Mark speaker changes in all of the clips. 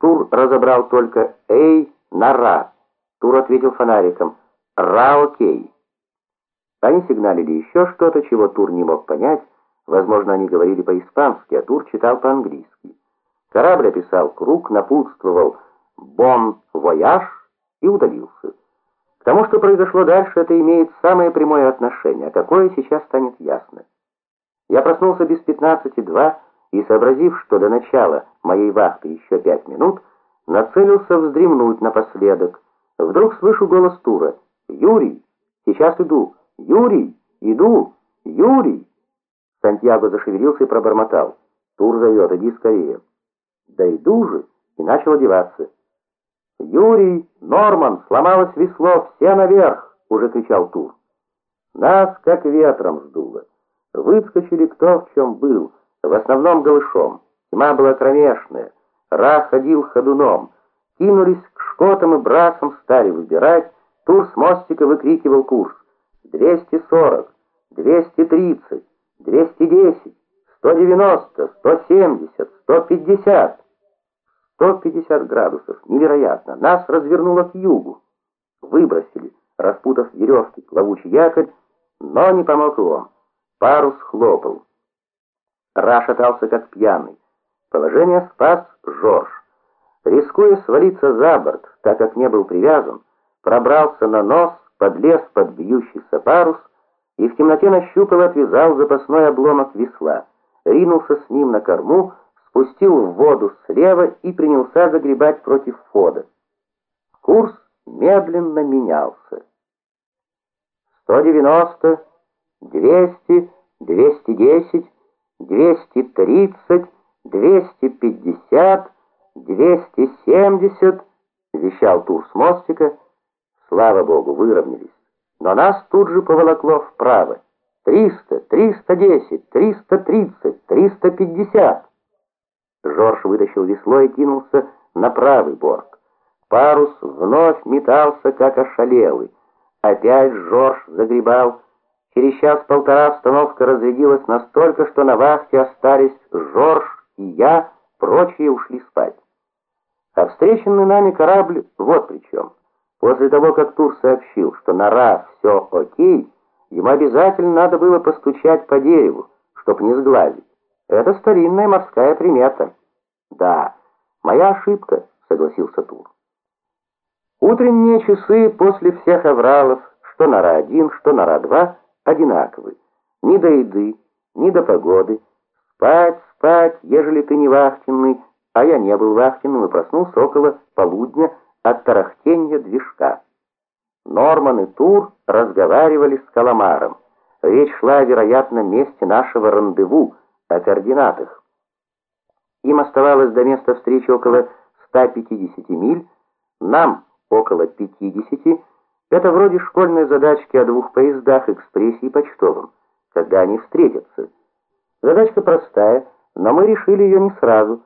Speaker 1: Тур разобрал только «Эй, на Ра». Тур ответил фонариком «Ра, окей». Они сигналили еще что-то, чего Тур не мог понять. Возможно, они говорили по-испански, а Тур читал по-английски. Корабль описал круг, напутствовал «Bon voyage» и удалился. К тому, что произошло дальше, это имеет самое прямое отношение, а какое сейчас станет ясно. Я проснулся без пятнадцати два и, сообразив, что до начала моей вахты еще пять минут, нацелился вздремнуть напоследок. Вдруг слышу голос Тура. «Юрий! Сейчас иду! Юрий! Иду! Юрий!» Сантьяго зашевелился и пробормотал. «Тур зовет, иди скорее!» «Да иду же!» и начал одеваться. «Юрий! Норман! Сломалось весло! Все наверх!» — уже кричал Тур. Нас как ветром сдуло. Выскочили кто в чем был, в основном голышом. Тьма была кромешная. Ра ходил ходуном. Кинулись к шкотам и брасам, стали выбирать. Тур с мостика выкрикивал курс. 240, 230, 210, 190, 170, 150. 150 градусов. Невероятно. Нас развернуло к югу. Выбросили, распутав веревки, плавучий якорь, но не помог он. Парус хлопал. Ра шатался как пьяный. Положение спас Жорж. Рискуя свалиться за борт, так как не был привязан, пробрался на нос, подлез под бьющийся парус и в темноте нащупал и отвязал запасной обломок весла, ринулся с ним на корму, спустил в воду слева и принялся загребать против входа. Курс медленно менялся. 190, 200, 210, 230, 250, 270, вещал Тур с мостика. Слава богу, выровнялись. Но нас тут же поволокло вправо. 300, 310, 330, 350. Жорж вытащил весло и кинулся на правый борт. Парус вновь метался, как ошалелый. Опять Жорж загребал. Через час-полтора обстановка разрядилась настолько, что на вахте остались Жорж и я, прочие ушли спать. А встреченный нами корабль вот при чем. После того, как Тур сообщил, что на раз все окей, ему обязательно надо было постучать по дереву, чтоб не сглазить. Это старинная морская примета. Да, моя ошибка, согласился Тур. Утренние часы после всех авралов, что нора-1, что нора-2, одинаковы. Ни до еды, ни до погоды. Спать, спать, ежели ты не вахтенный, а я не был вахтенным и проснулся около полудня от тарахтения движка. Норман и Тур разговаривали с Каламаром. Речь шла о вероятном месте нашего рандеву, о координатах. Им оставалось до места встречи около 150 миль, нам около 50. Это вроде школьной задачки о двух поездах, экспрессе и почтовом, когда они встретятся. Задачка простая, но мы решили ее не сразу.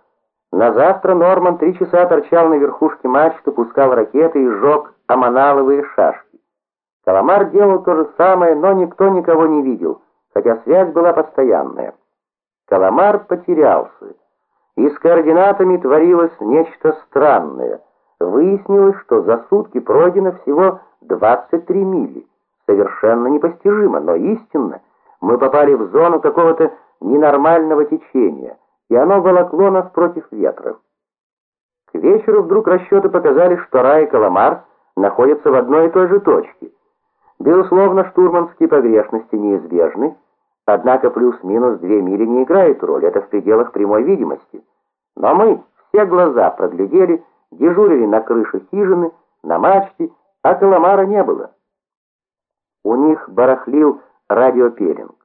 Speaker 1: На завтра Норман три часа торчал на верхушке мачты, пускал ракеты и сжег аманаловые шашки. Каламар делал то же самое, но никто никого не видел, хотя связь была постоянная. Каламар потерялся и с координатами творилось нечто странное. Выяснилось, что за сутки пройдено всего 23 мили. Совершенно непостижимо, но истинно. Мы попали в зону какого-то ненормального течения, и оно волокло нас против ветра. К вечеру вдруг расчеты показали, что Рай и Каламар находятся в одной и той же точке. Безусловно, штурманские погрешности неизбежны, Однако плюс-минус две мили не играет роль, это в пределах прямой видимости. Но мы все глаза проглядели, дежурили на крыше хижины, на мачте, а Каламара не было. У них барахлил радиопеллинг,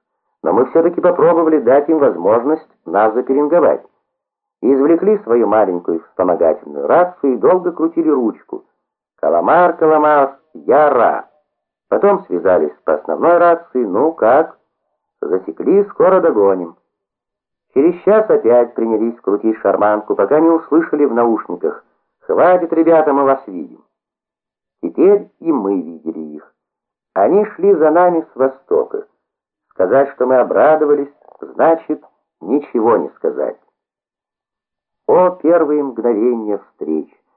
Speaker 1: но мы все-таки попробовали дать им возможность нас запеленговать. извлекли свою маленькую вспомогательную рацию и долго крутили ручку. «Каламар, Каламар, я Ра». Потом связались по основной рации, ну как... Засекли, скоро догоним. Через час опять принялись крутить шарманку, пока не услышали в наушниках. «Хватит, ребята, мы вас видим». Теперь и мы видели их. Они шли за нами с востока. Сказать, что мы обрадовались, значит ничего не сказать. О, первые мгновения встречи!